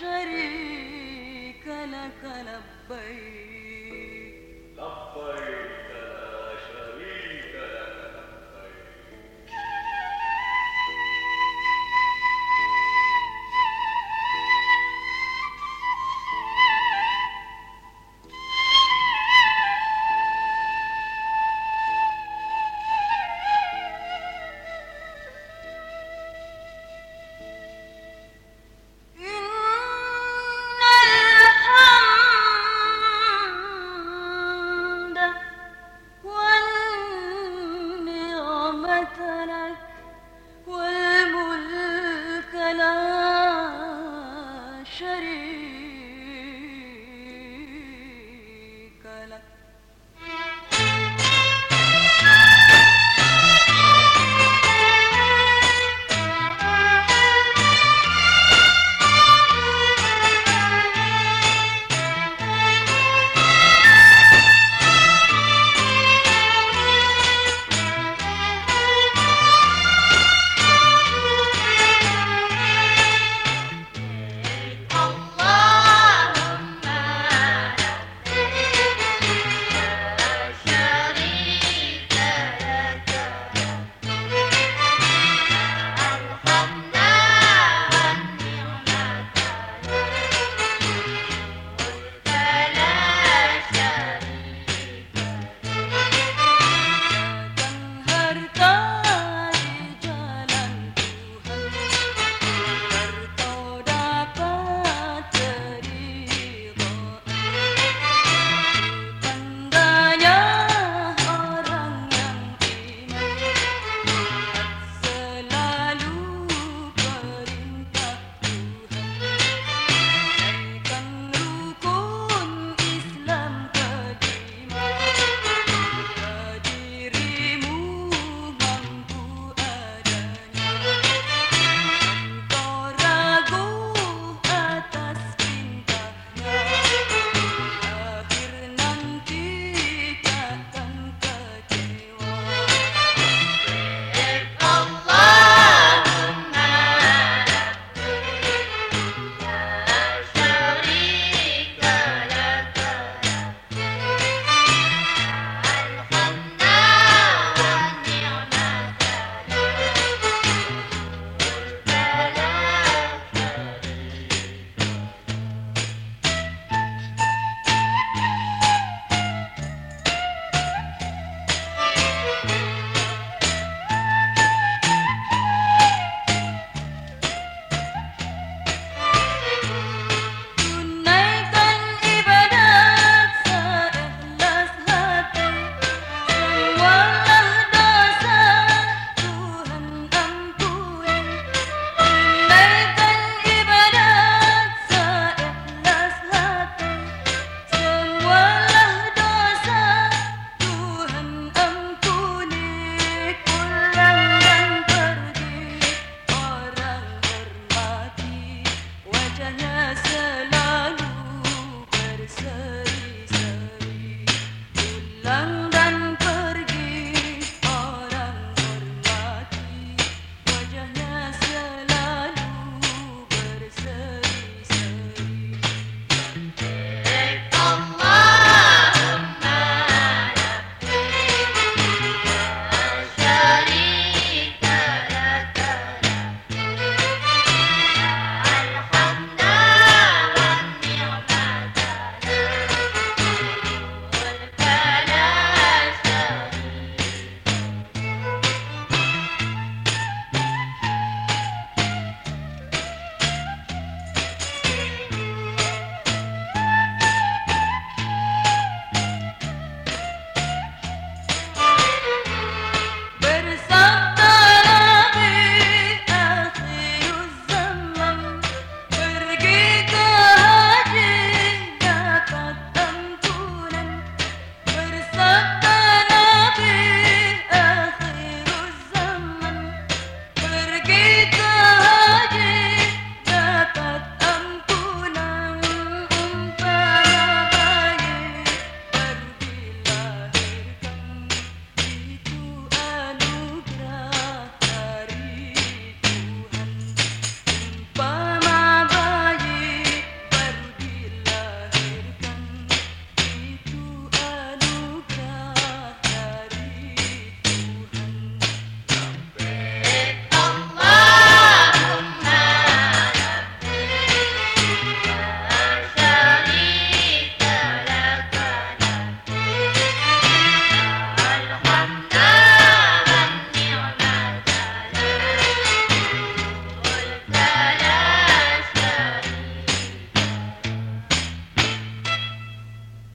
شريك لك لبيك. لبيك.